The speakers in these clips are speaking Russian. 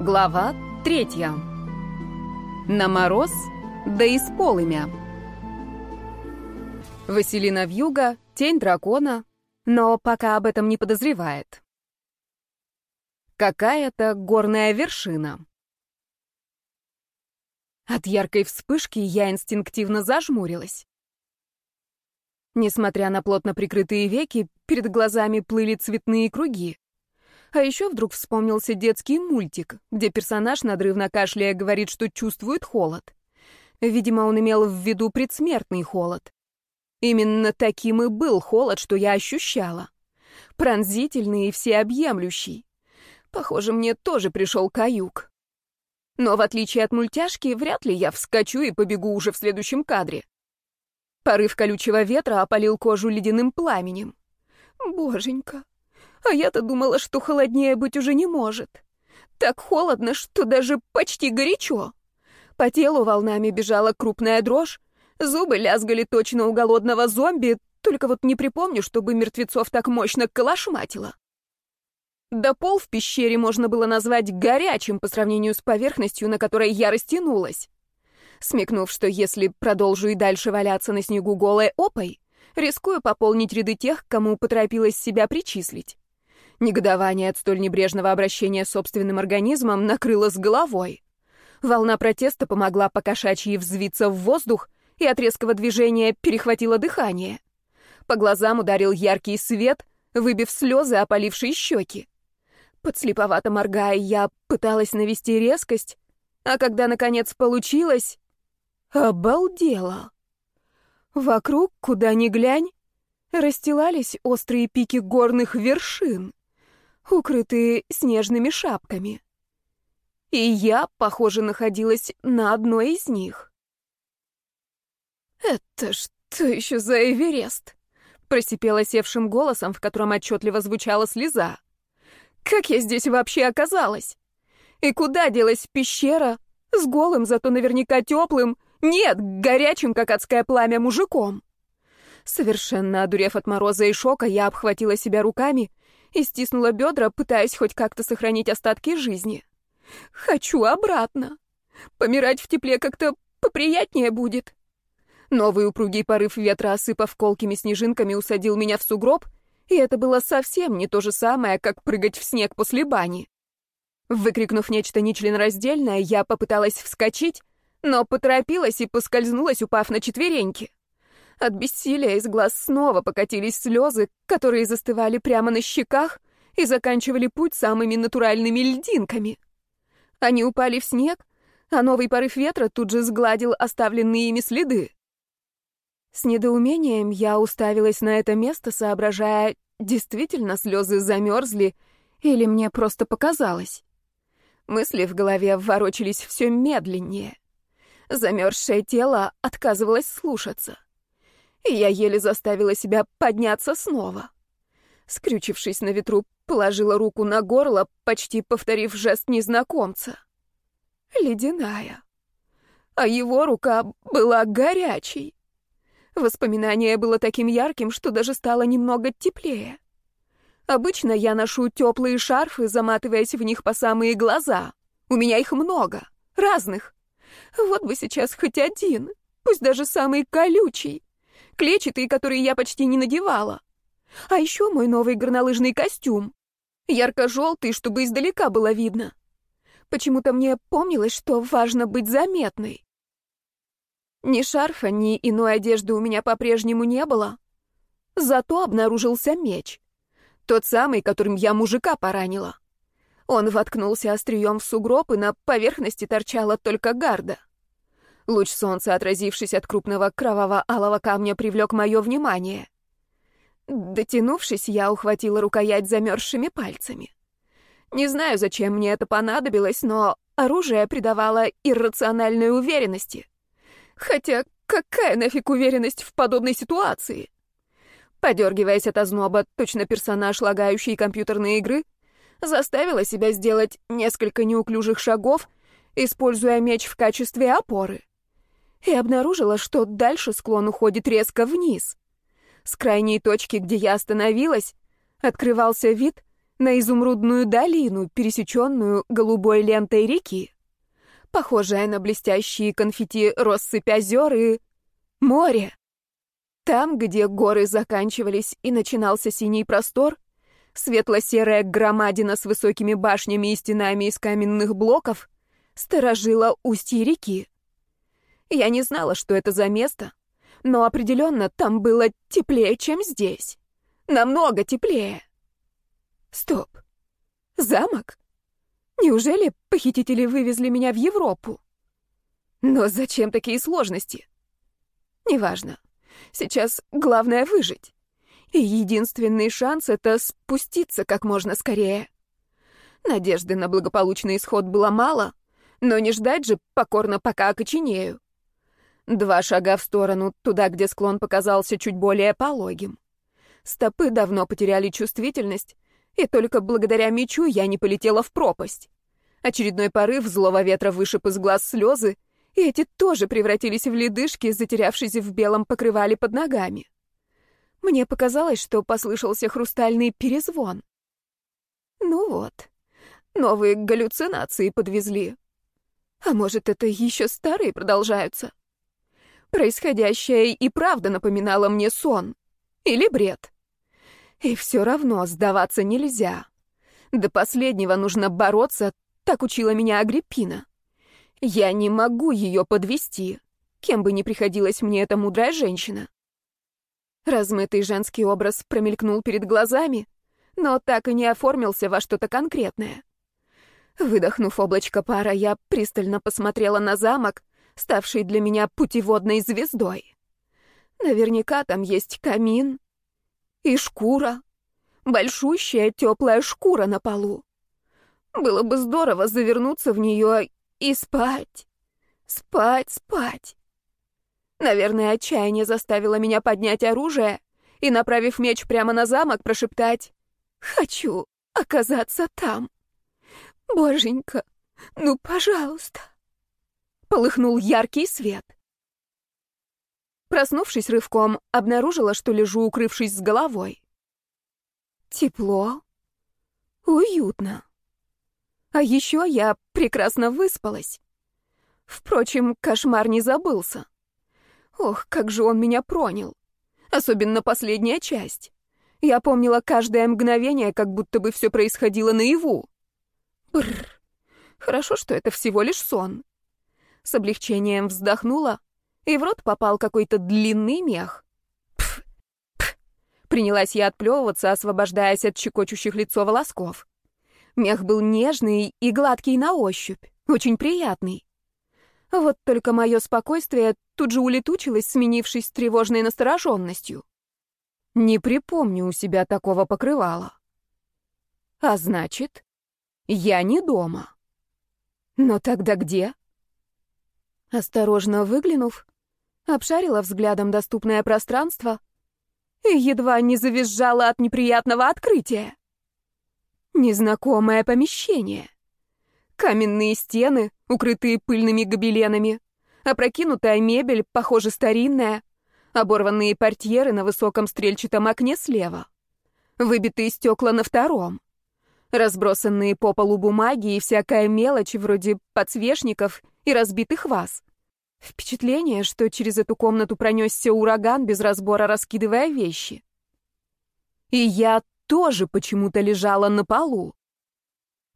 Глава третья. На мороз, да и с полымя. Василина Вьюга, тень дракона, но пока об этом не подозревает. Какая-то горная вершина. От яркой вспышки я инстинктивно зажмурилась. Несмотря на плотно прикрытые веки, перед глазами плыли цветные круги. А еще вдруг вспомнился детский мультик, где персонаж, надрывно кашляя, говорит, что чувствует холод. Видимо, он имел в виду предсмертный холод. Именно таким и был холод, что я ощущала. Пронзительный и всеобъемлющий. Похоже, мне тоже пришел каюк. Но в отличие от мультяшки, вряд ли я вскочу и побегу уже в следующем кадре. Порыв колючего ветра опалил кожу ледяным пламенем. Боженька, а я-то думала, что холоднее быть уже не может. Так холодно, что даже почти горячо. По телу волнами бежала крупная дрожь, зубы лязгали точно у голодного зомби, только вот не припомню, чтобы мертвецов так мощно колошматило. Да пол в пещере можно было назвать горячим по сравнению с поверхностью, на которой я растянулась. Смекнув, что если продолжу и дальше валяться на снегу голой опой, рискую пополнить ряды тех, кому поторопилась себя причислить. Негодование от столь небрежного обращения с собственным организмом накрыло с головой. Волна протеста помогла покошачьи взвиться в воздух и от резкого движения перехватило дыхание. По глазам ударил яркий свет, выбив слезы, опалившие щеки. Подслеповато моргая, я пыталась навести резкость, а когда, наконец, получилось, обалдела. Вокруг, куда ни глянь, расстилались острые пики горных вершин укрытые снежными шапками. И я, похоже, находилась на одной из них. «Это что еще за Эверест?» — просипела севшим голосом, в котором отчетливо звучала слеза. «Как я здесь вообще оказалась? И куда делась пещера с голым, зато наверняка теплым, нет, горячим, как адское пламя, мужиком?» Совершенно одурев от мороза и шока, я обхватила себя руками и стиснула бедра, пытаясь хоть как-то сохранить остатки жизни. Хочу обратно. Помирать в тепле как-то поприятнее будет. Новый упругий порыв ветра, осыпав колкими снежинками, усадил меня в сугроб, и это было совсем не то же самое, как прыгать в снег после бани. Выкрикнув нечто нечленораздельное, я попыталась вскочить, но поторопилась и поскользнулась, упав на четвереньки. От бессилия из глаз снова покатились слезы, которые застывали прямо на щеках и заканчивали путь самыми натуральными льдинками. Они упали в снег, а новый порыв ветра тут же сгладил оставленные ими следы. С недоумением я уставилась на это место, соображая, действительно слезы замерзли или мне просто показалось. Мысли в голове ворочались все медленнее. Замерзшее тело отказывалось слушаться и я еле заставила себя подняться снова. Скрючившись на ветру, положила руку на горло, почти повторив жест незнакомца. Ледяная. А его рука была горячей. Воспоминание было таким ярким, что даже стало немного теплее. Обычно я ношу теплые шарфы, заматываясь в них по самые глаза. У меня их много, разных. Вот бы сейчас хоть один, пусть даже самый колючий клетчатые, которые я почти не надевала. А еще мой новый горнолыжный костюм. Ярко-желтый, чтобы издалека было видно. Почему-то мне помнилось, что важно быть заметной. Ни шарфа, ни иной одежды у меня по-прежнему не было. Зато обнаружился меч. Тот самый, которым я мужика поранила. Он воткнулся острием в сугроб, и на поверхности торчала только гарда. Луч солнца, отразившись от крупного кроваво-алого камня, привлек мое внимание. Дотянувшись, я ухватила рукоять замерзшими пальцами. Не знаю, зачем мне это понадобилось, но оружие придавало иррациональной уверенности. Хотя какая нафиг уверенность в подобной ситуации? Подергиваясь от озноба, точно персонаж, лагающий компьютерные игры, заставила себя сделать несколько неуклюжих шагов, используя меч в качестве опоры и обнаружила, что дальше склон уходит резко вниз. С крайней точки, где я остановилась, открывался вид на изумрудную долину, пересеченную голубой лентой реки, похожая на блестящие конфетти россыпь озер и море. Там, где горы заканчивались и начинался синий простор, светло-серая громадина с высокими башнями и стенами из каменных блоков сторожила устье реки. Я не знала, что это за место, но определенно там было теплее, чем здесь. Намного теплее. Стоп. Замок? Неужели похитители вывезли меня в Европу? Но зачем такие сложности? Неважно. Сейчас главное выжить. И единственный шанс — это спуститься как можно скорее. Надежды на благополучный исход было мало, но не ждать же покорно, пока окоченею. Два шага в сторону, туда, где склон показался чуть более пологим. Стопы давно потеряли чувствительность, и только благодаря мечу я не полетела в пропасть. Очередной порыв злого ветра вышиб из глаз слезы, и эти тоже превратились в ледышки, затерявшись в белом покрывале под ногами. Мне показалось, что послышался хрустальный перезвон. Ну вот, новые галлюцинации подвезли. А может, это еще старые продолжаются? Происходящее и правда напоминало мне сон. Или бред. И все равно сдаваться нельзя. До последнего нужно бороться, так учила меня Агриппина. Я не могу ее подвести, кем бы ни приходилась мне эта мудрая женщина. Размытый женский образ промелькнул перед глазами, но так и не оформился во что-то конкретное. Выдохнув облачко пара, я пристально посмотрела на замок, ставший для меня путеводной звездой. Наверняка там есть камин и шкура, большущая теплая шкура на полу. Было бы здорово завернуться в нее и спать, спать, спать. Наверное, отчаяние заставило меня поднять оружие и, направив меч прямо на замок, прошептать «Хочу оказаться там». «Боженька, ну, пожалуйста!» Полыхнул яркий свет. Проснувшись рывком, обнаружила, что лежу, укрывшись с головой. Тепло, уютно. А еще я прекрасно выспалась. Впрочем, кошмар не забылся. Ох, как же он меня пронял. Особенно последняя часть. Я помнила каждое мгновение, как будто бы все происходило наяву. Бррр. Хорошо, что это всего лишь сон с облегчением вздохнула, и в рот попал какой-то длинный мех. Пф, пф. Принялась я отплевываться, освобождаясь от щекочущих лицо волосков. Мех был нежный и гладкий на ощупь, очень приятный. Вот только мое спокойствие тут же улетучилось, сменившись тревожной настороженностью. Не припомню у себя такого покрывала. А значит, я не дома. Но тогда где? Осторожно выглянув, обшарила взглядом доступное пространство и едва не завизжала от неприятного открытия. Незнакомое помещение. Каменные стены, укрытые пыльными гобеленами, опрокинутая мебель, похоже, старинная, оборванные портьеры на высоком стрельчатом окне слева, выбитые стекла на втором, разбросанные по полу бумаги и всякая мелочь вроде подсвечников и разбитых ваз. Впечатление, что через эту комнату пронесся ураган, без разбора раскидывая вещи. И я тоже почему-то лежала на полу.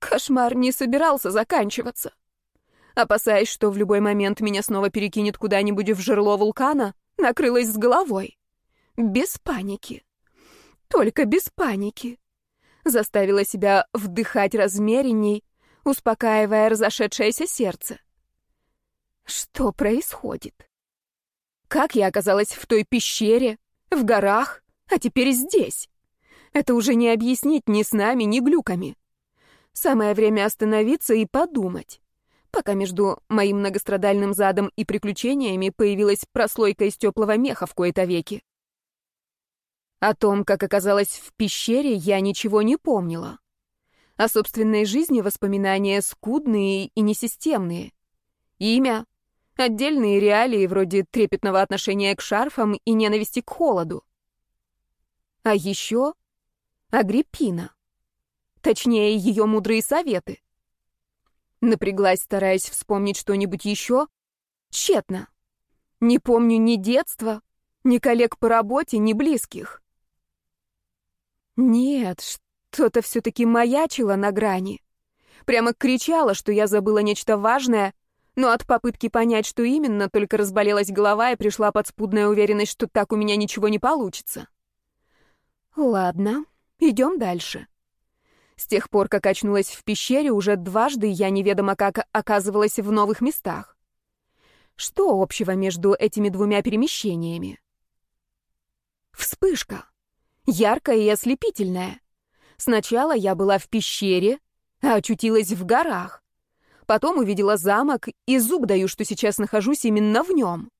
Кошмар не собирался заканчиваться. Опасаясь, что в любой момент меня снова перекинет куда-нибудь в жерло вулкана, накрылась с головой. Без паники. Только без паники. Заставила себя вдыхать размеренней, успокаивая разошедшееся сердце. Что происходит? Как я оказалась в той пещере, в горах, а теперь здесь? Это уже не объяснить ни с нами, ни глюками. Самое время остановиться и подумать. Пока между моим многострадальным задом и приключениями появилась прослойка из теплого меха в кои-то веки. О том, как оказалась в пещере, я ничего не помнила. О собственной жизни воспоминания скудные и несистемные. Имя, Отдельные реалии вроде трепетного отношения к шарфам и ненависти к холоду. А еще Агриппина. Точнее, ее мудрые советы. Напряглась, стараясь вспомнить что-нибудь еще. Тщетно. Не помню ни детства, ни коллег по работе, ни близких. Нет, что-то все-таки маячило на грани. Прямо кричала, что я забыла нечто важное, но от попытки понять, что именно, только разболелась голова и пришла подспудная уверенность, что так у меня ничего не получится. Ладно, идем дальше. С тех пор, как очнулась в пещере, уже дважды я неведомо как оказывалась в новых местах. Что общего между этими двумя перемещениями? Вспышка. Яркая и ослепительная. Сначала я была в пещере, а очутилась в горах. Потом увидела замок, и зуб даю, что сейчас нахожусь именно в нем.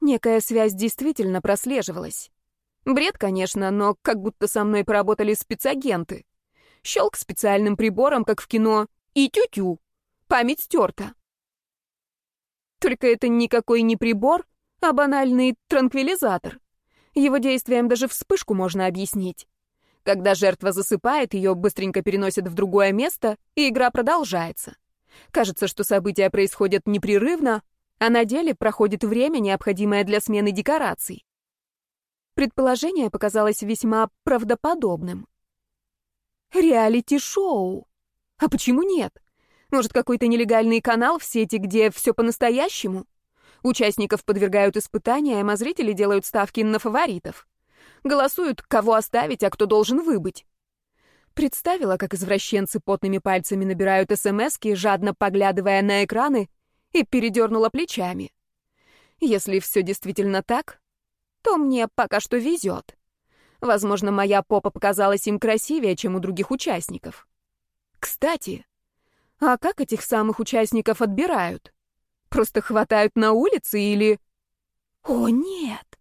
Некая связь действительно прослеживалась. Бред, конечно, но как будто со мной поработали спецагенты. Щелк специальным прибором, как в кино, и тю-тю. Память стерта. Только это никакой не прибор, а банальный транквилизатор. Его действием даже вспышку можно объяснить. Когда жертва засыпает, ее быстренько переносят в другое место, и игра продолжается. Кажется, что события происходят непрерывно, а на деле проходит время, необходимое для смены декораций. Предположение показалось весьма правдоподобным. Реалити-шоу. А почему нет? Может, какой-то нелегальный канал в сети, где все по-настоящему? Участников подвергают испытаниям, а зрители делают ставки на фаворитов. Голосуют, кого оставить, а кто должен выбыть. Представила, как извращенцы потными пальцами набирают СМСки, жадно поглядывая на экраны, и передернула плечами. Если все действительно так, то мне пока что везет. Возможно, моя попа показалась им красивее, чем у других участников. Кстати, а как этих самых участников отбирают? Просто хватают на улице или... О, нет!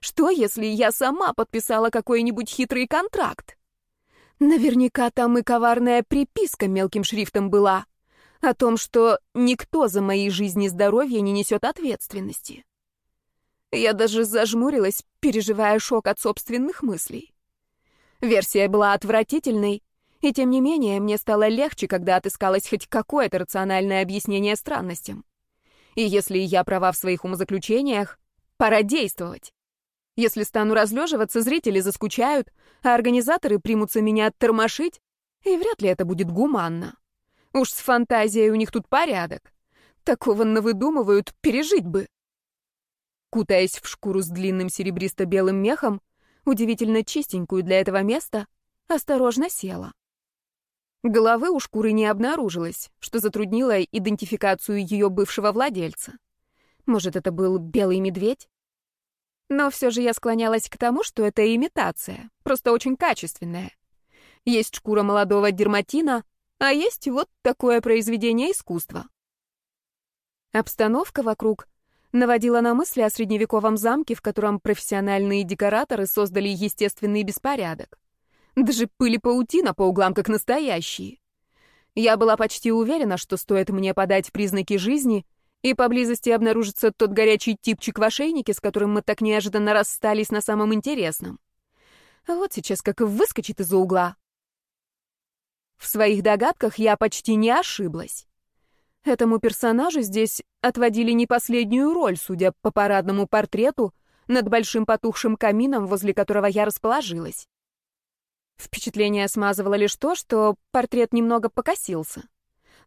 Что, если я сама подписала какой-нибудь хитрый контракт? Наверняка там и коварная приписка мелким шрифтом была о том, что никто за мои жизни и здоровье не несет ответственности. Я даже зажмурилась, переживая шок от собственных мыслей. Версия была отвратительной, и тем не менее мне стало легче, когда отыскалось хоть какое-то рациональное объяснение странностям. И если я права в своих умозаключениях, пора действовать. Если стану разлеживаться, зрители заскучают, а организаторы примутся меня тормошить, и вряд ли это будет гуманно. Уж с фантазией у них тут порядок. Такого навыдумывают, пережить бы кутаясь в шкуру с длинным серебристо-белым мехом, удивительно чистенькую для этого места, осторожно села. Головы у шкуры не обнаружилось, что затруднило идентификацию ее бывшего владельца. Может, это был белый медведь? Но все же я склонялась к тому, что это имитация, просто очень качественная. Есть шкура молодого дерматина, а есть вот такое произведение искусства. Обстановка вокруг наводила на мысли о средневековом замке, в котором профессиональные декораторы создали естественный беспорядок. Даже пыли паутина по углам, как настоящие. Я была почти уверена, что стоит мне подать признаки жизни, и поблизости обнаружится тот горячий типчик в ошейнике, с которым мы так неожиданно расстались на самом интересном. Вот сейчас как выскочит из-за угла. В своих догадках я почти не ошиблась. Этому персонажу здесь отводили не последнюю роль, судя по парадному портрету над большим потухшим камином, возле которого я расположилась. Впечатление смазывало лишь то, что портрет немного покосился.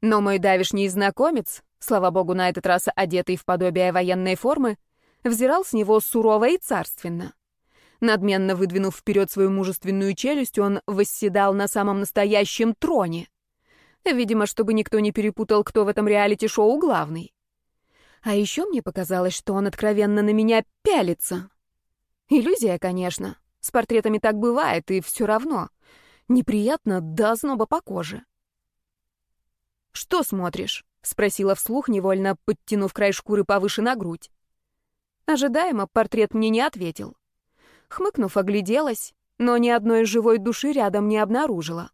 Но мой давишний знакомец, слава богу, на этот раз одетый в подобие военной формы, взирал с него сурово и царственно. Надменно выдвинув вперед свою мужественную челюсть, он восседал на самом настоящем троне — Видимо, чтобы никто не перепутал, кто в этом реалити-шоу главный. А еще мне показалось, что он откровенно на меня пялится. Иллюзия, конечно. С портретами так бывает, и все равно. Неприятно до зноба по коже. «Что смотришь?» — спросила вслух, невольно подтянув край шкуры повыше на грудь. Ожидаемо портрет мне не ответил. Хмыкнув, огляделась, но ни одной живой души рядом не обнаружила.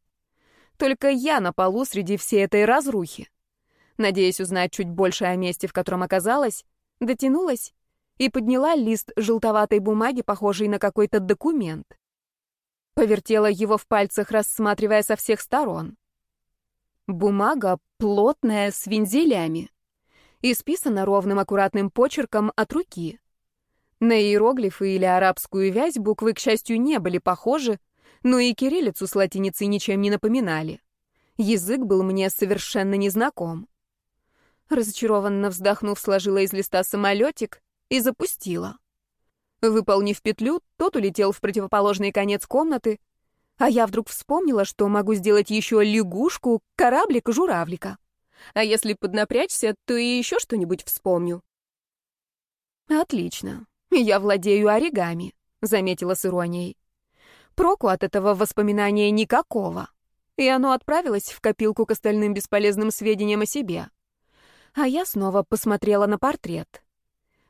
Только я на полу среди всей этой разрухи. Надеясь узнать чуть больше о месте, в котором оказалась, дотянулась и подняла лист желтоватой бумаги, похожий на какой-то документ. Повертела его в пальцах, рассматривая со всех сторон. Бумага плотная, с вензелями. Исписана ровным аккуратным почерком от руки. На иероглифы или арабскую вязь буквы, к счастью, не были похожи, но и кириллицу с латиницей ничем не напоминали. Язык был мне совершенно незнаком. Разочарованно вздохнув, сложила из листа самолетик и запустила. Выполнив петлю, тот улетел в противоположный конец комнаты, а я вдруг вспомнила, что могу сделать еще лягушку, кораблик журавлика. А если поднапрячься, то и еще что-нибудь вспомню. Отлично. Я владею оригами, заметила с иронией. Проку от этого воспоминания никакого. И оно отправилось в копилку к остальным бесполезным сведениям о себе. А я снова посмотрела на портрет.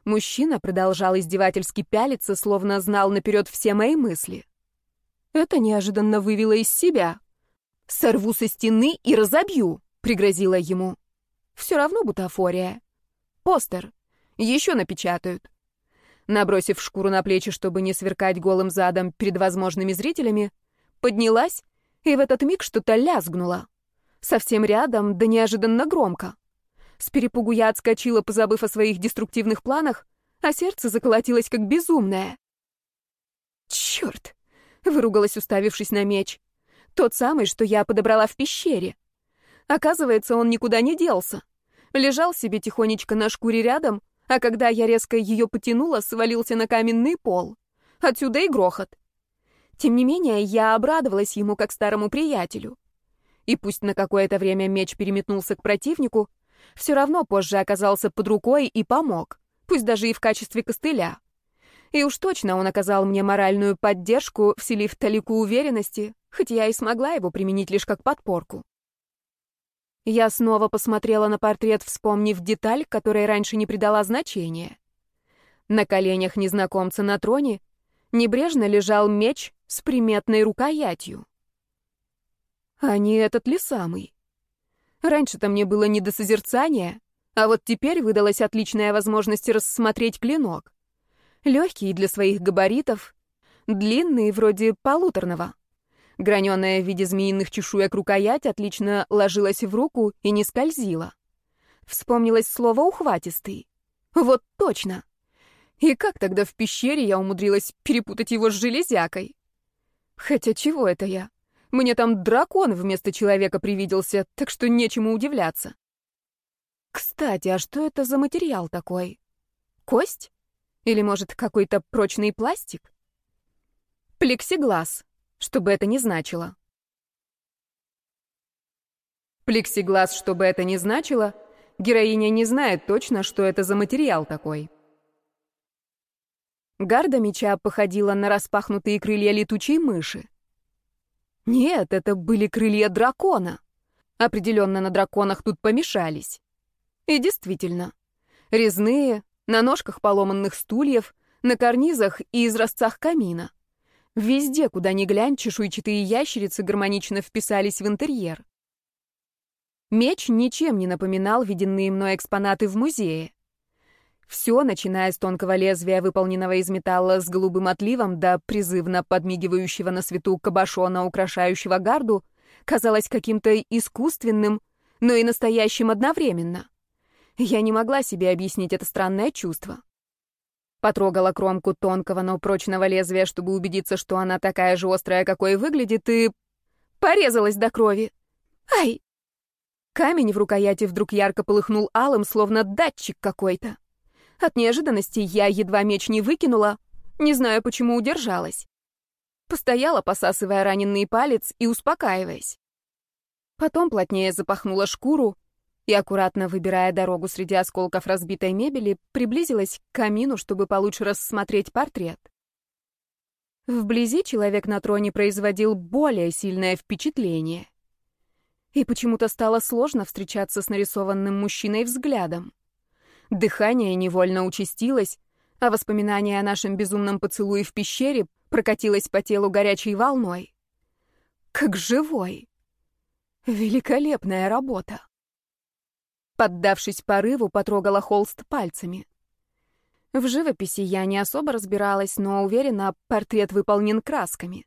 Мужчина продолжал издевательски пялиться, словно знал наперед все мои мысли. Это неожиданно вывело из себя. «Сорву со стены и разобью», — пригрозила ему. «Все равно бутафория. Постер. Еще напечатают». Набросив шкуру на плечи, чтобы не сверкать голым задом перед возможными зрителями, поднялась, и в этот миг что-то лязгнуло. Совсем рядом, да неожиданно громко. С перепугу я отскочила, позабыв о своих деструктивных планах, а сердце заколотилось как безумное. «Черт!» — выругалась, уставившись на меч. «Тот самый, что я подобрала в пещере. Оказывается, он никуда не делся. Лежал себе тихонечко на шкуре рядом, а когда я резко ее потянула, свалился на каменный пол. Отсюда и грохот. Тем не менее, я обрадовалась ему как старому приятелю. И пусть на какое-то время меч переметнулся к противнику, все равно позже оказался под рукой и помог, пусть даже и в качестве костыля. И уж точно он оказал мне моральную поддержку, вселив талику уверенности, хоть я и смогла его применить лишь как подпорку. Я снова посмотрела на портрет, вспомнив деталь, которой раньше не придала значения. На коленях незнакомца на троне небрежно лежал меч с приметной рукоятью. А не этот ли самый? Раньше-то мне было не до созерцания, а вот теперь выдалась отличная возможность рассмотреть клинок. Легкий для своих габаритов, длинный, вроде полуторного. Граненая в виде змеиных чешуек рукоять отлично ложилась в руку и не скользила. Вспомнилось слово «ухватистый». Вот точно. И как тогда в пещере я умудрилась перепутать его с железякой? Хотя чего это я? Мне там дракон вместо человека привиделся, так что нечему удивляться. Кстати, а что это за материал такой? Кость? Или, может, какой-то прочный пластик? Плексиглаз, что бы это ни значило. Плексиглаз, что бы это ни значило, героиня не знает точно, что это за материал такой. Гарда меча походила на распахнутые крылья летучей мыши. Нет, это были крылья дракона. Определенно на драконах тут помешались. И действительно, резные, на ножках поломанных стульев, на карнизах и изразцах камина. Везде, куда ни глянь, чешуйчатые ящерицы гармонично вписались в интерьер. Меч ничем не напоминал виденные мной экспонаты в музее. Все, начиная с тонкого лезвия, выполненного из металла с голубым отливом, до призывно подмигивающего на свету кабошона, украшающего гарду, казалось каким-то искусственным, но и настоящим одновременно. Я не могла себе объяснить это странное чувство. Потрогала кромку тонкого, но прочного лезвия, чтобы убедиться, что она такая же острая, какой выглядит, и... порезалась до крови. Ай! Камень в рукояти вдруг ярко полыхнул алым, словно датчик какой-то. От неожиданности я едва меч не выкинула, не знаю, почему удержалась. Постояла, посасывая раненый палец и успокаиваясь. Потом плотнее запахнула шкуру и, аккуратно выбирая дорогу среди осколков разбитой мебели, приблизилась к камину, чтобы получше рассмотреть портрет. Вблизи человек на троне производил более сильное впечатление. И почему-то стало сложно встречаться с нарисованным мужчиной взглядом. Дыхание невольно участилось, а воспоминание о нашем безумном поцелуе в пещере прокатилось по телу горячей волной. Как живой! Великолепная работа! Поддавшись порыву, потрогала холст пальцами. В живописи я не особо разбиралась, но уверена, портрет выполнен красками.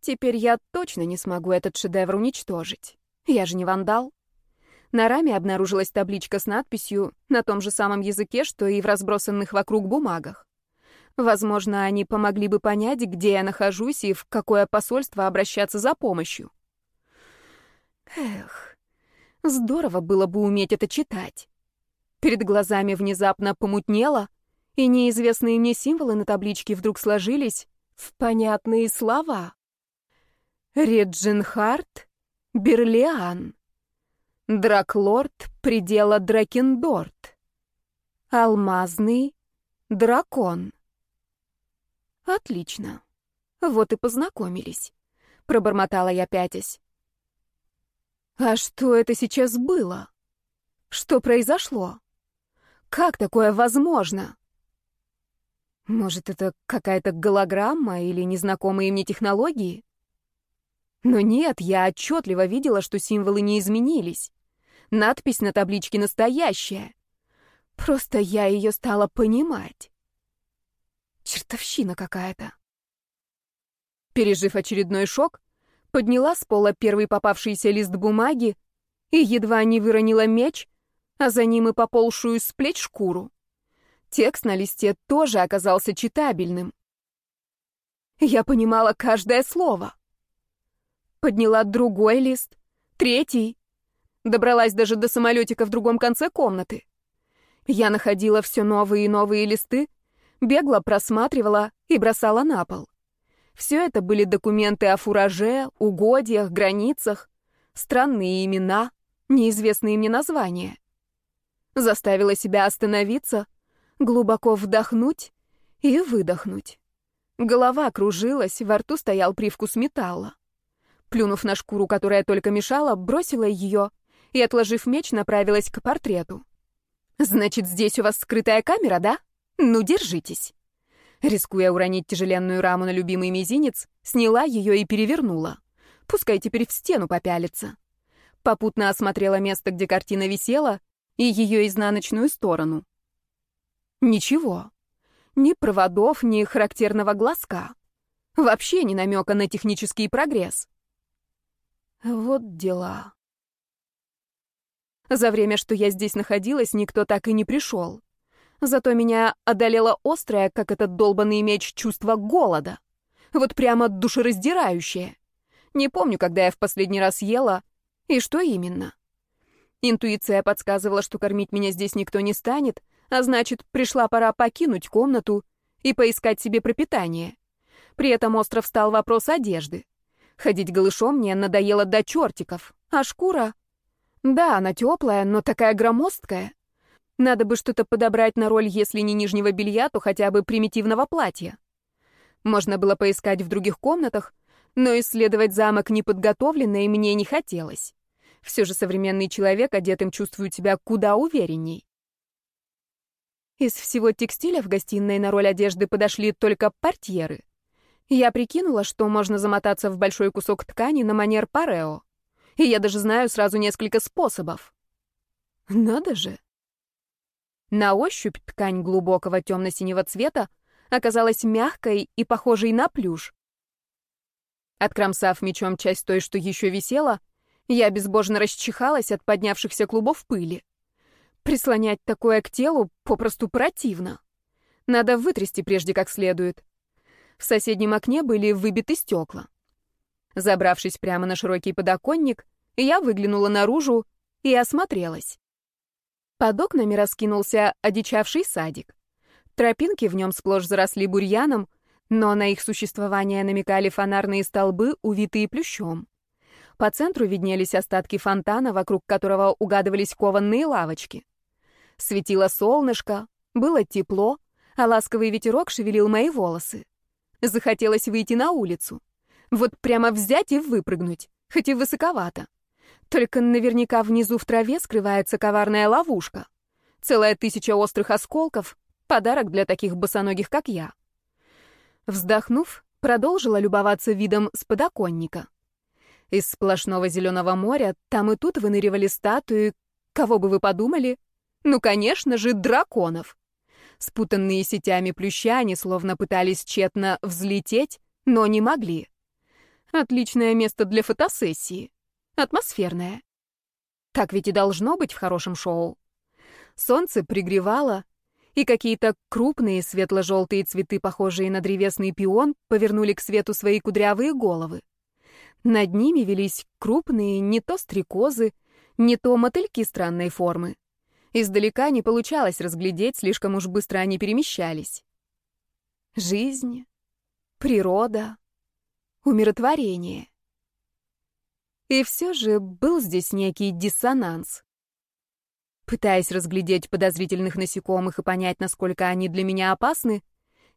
Теперь я точно не смогу этот шедевр уничтожить. Я же не вандал. На раме обнаружилась табличка с надписью на том же самом языке, что и в разбросанных вокруг бумагах. Возможно, они помогли бы понять, где я нахожусь и в какое посольство обращаться за помощью. Эх, здорово было бы уметь это читать. Перед глазами внезапно помутнело, и неизвестные мне символы на табличке вдруг сложились в понятные слова. Реджинхарт, Берлиан, Драклорд предела Дракендорт, Алмазный дракон. Отлично. Вот и познакомились. Пробормотала я пятясь. А что это сейчас было? Что произошло? Как такое возможно? Может, это какая-то голограмма или незнакомые мне технологии? Но нет, я отчетливо видела, что символы не изменились. Надпись на табличке настоящая. Просто я ее стала понимать. Чертовщина какая-то. Пережив очередной шок, подняла с пола первый попавшийся лист бумаги и едва не выронила меч, а за ним и поползшую с плеч шкуру. Текст на листе тоже оказался читабельным. Я понимала каждое слово. Подняла другой лист, третий. Добралась даже до самолетика в другом конце комнаты. Я находила все новые и новые листы, бегло просматривала и бросала на пол. Все это были документы о фураже, угодьях, границах, странные имена, неизвестные мне названия. Заставила себя остановиться, глубоко вдохнуть и выдохнуть. Голова кружилась, во рту стоял привкус металла. Плюнув на шкуру, которая только мешала, бросила ее и, отложив меч, направилась к портрету. «Значит, здесь у вас скрытая камера, да? Ну, держитесь». Рискуя уронить тяжеленную раму на любимый мизинец, сняла ее и перевернула. Пускай теперь в стену попялится. Попутно осмотрела место, где картина висела, и ее изнаночную сторону. Ничего. Ни проводов, ни характерного глазка. Вообще ни намека на технический прогресс. Вот дела. За время, что я здесь находилась, никто так и не пришел. Зато меня одолело острое, как этот долбанный меч, чувство голода. Вот прямо душераздирающее. Не помню, когда я в последний раз ела и что именно. Интуиция подсказывала, что кормить меня здесь никто не станет, а значит, пришла пора покинуть комнату и поискать себе пропитание. При этом остро встал вопрос одежды. Ходить голышом мне надоело до чертиков, а шкура... Да, она теплая, но такая громоздкая. Надо бы что-то подобрать на роль, если не нижнего белья, то хотя бы примитивного платья. Можно было поискать в других комнатах, но исследовать замок неподготовленно и мне не хотелось. Все же современный человек одетым чувствует себя куда уверенней. Из всего текстиля в гостиной на роль одежды подошли только портьеры. Я прикинула, что можно замотаться в большой кусок ткани на манер парео. И я даже знаю сразу несколько способов. Надо же. На ощупь ткань глубокого темно-синего цвета оказалась мягкой и похожей на плюш. Откромсав мечом часть той, что еще висела, я безбожно расчихалась от поднявшихся клубов пыли. Прислонять такое к телу попросту противно. Надо вытрясти прежде как следует. В соседнем окне были выбиты стекла. Забравшись прямо на широкий подоконник, я выглянула наружу и осмотрелась. Под окнами раскинулся одичавший садик. Тропинки в нем сплошь заросли бурьяном, но на их существование намекали фонарные столбы, увитые плющом. По центру виднелись остатки фонтана, вокруг которого угадывались кованные лавочки. Светило солнышко, было тепло, а ласковый ветерок шевелил мои волосы. Захотелось выйти на улицу. Вот прямо взять и выпрыгнуть, хоть и высоковато. Только наверняка внизу в траве скрывается коварная ловушка. Целая тысяча острых осколков — подарок для таких босоногих, как я. Вздохнув, продолжила любоваться видом с подоконника. Из сплошного зеленого моря там и тут выныривали статуи, кого бы вы подумали? Ну, конечно же, драконов. Спутанные сетями плюща они словно пытались тщетно взлететь, но не могли. Отличное место для фотосессии. Атмосферное. Так ведь и должно быть в хорошем шоу. Солнце пригревало, и какие-то крупные светло-желтые цветы, похожие на древесный пион, повернули к свету свои кудрявые головы. Над ними велись крупные не то стрекозы, не то мотыльки странной формы. Издалека не получалось разглядеть, слишком уж быстро они перемещались. Жизнь, природа, умиротворение. И все же был здесь некий диссонанс. Пытаясь разглядеть подозрительных насекомых и понять, насколько они для меня опасны,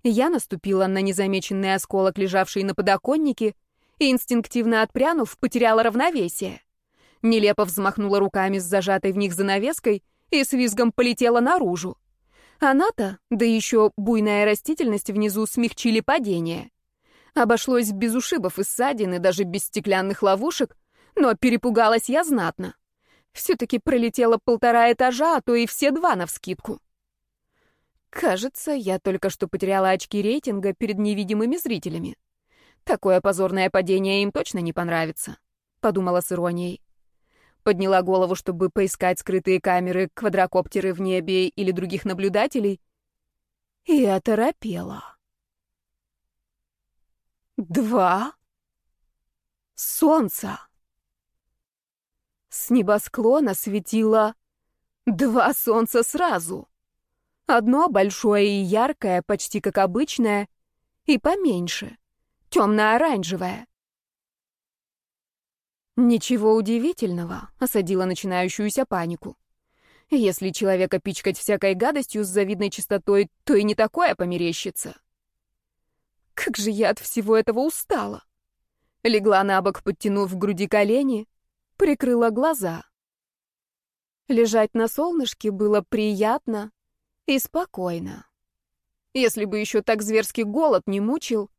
я наступила на незамеченный осколок, лежавший на подоконнике, и, инстинктивно отпрянув, потеряла равновесие. Нелепо взмахнула руками с зажатой в них занавеской и с визгом полетела наружу. Она-то, да еще буйная растительность внизу смягчили падение. Обошлось без ушибов и ссадин и даже без стеклянных ловушек, но перепугалась я знатно. Все-таки пролетела полтора этажа, а то и все два навскидку. Кажется, я только что потеряла очки рейтинга перед невидимыми зрителями. Такое позорное падение им точно не понравится, подумала с иронией. Подняла голову, чтобы поискать скрытые камеры, квадрокоптеры в небе или других наблюдателей, и оторопела. Два солнца. С небосклона светило два солнца сразу. Одно большое и яркое, почти как обычное, и поменьше, темно-оранжевое. Ничего удивительного, осадила начинающуюся панику. Если человека пичкать всякой гадостью с завидной чистотой, то и не такое померещится. Как же я от всего этого устала. Легла на бок, подтянув в груди колени, прикрыла глаза. Лежать на солнышке было приятно и спокойно. Если бы еще так зверский голод не мучил,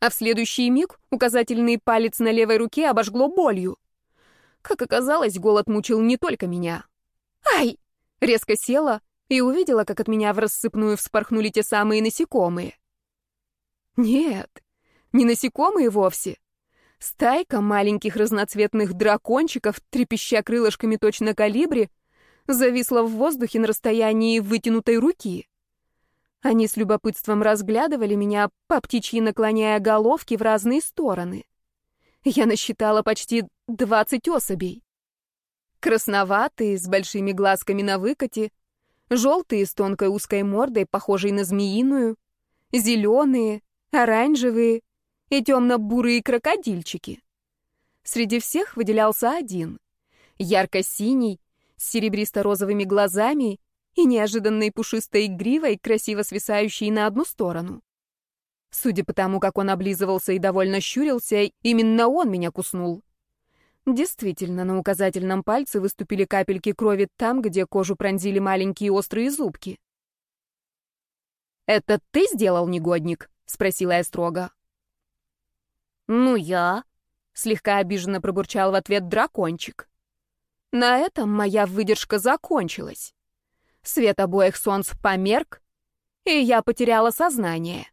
а в следующий миг указательный палец на левой руке обожгло болью. Как оказалось, голод мучил не только меня. «Ай!» Резко села и увидела, как от меня в рассыпную вспорхнули те самые насекомые. Нет, не насекомые вовсе, Стайка маленьких разноцветных дракончиков, трепеща крылышками точно калибри, зависла в воздухе на расстоянии вытянутой руки. Они с любопытством разглядывали меня, по птичьи наклоняя головки в разные стороны. Я насчитала почти двадцать особей. Красноватые, с большими глазками на выкате, желтые с тонкой узкой мордой, похожей на змеиную, зеленые, оранжевые, и темно-бурые крокодильчики. Среди всех выделялся один. Ярко-синий, с серебристо-розовыми глазами и неожиданной пушистой гривой, красиво свисающей на одну сторону. Судя по тому, как он облизывался и довольно щурился, именно он меня куснул. Действительно, на указательном пальце выступили капельки крови там, где кожу пронзили маленькие острые зубки. «Это ты сделал, негодник?» — спросила я строго. «Ну, я...» — слегка обиженно пробурчал в ответ дракончик. На этом моя выдержка закончилась. Свет обоих солнц померк, и я потеряла сознание.